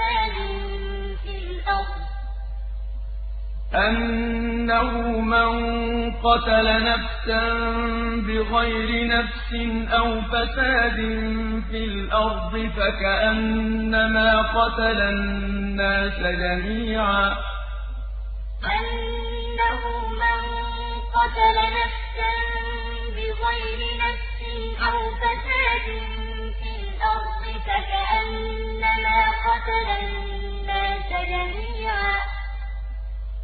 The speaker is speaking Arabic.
عَلَىٰ بَنِي إِسْرَائِيلَ أَنَّهُ مَن قَتَلَ نَفْسًا بِغَيْرِ نَفْسٍ أَوْ فَسَادٍ فِي الْأَرْضِ فَكَأَنَّمَا قَتَلَ النَّاسَ جَمِيعًا ۚ.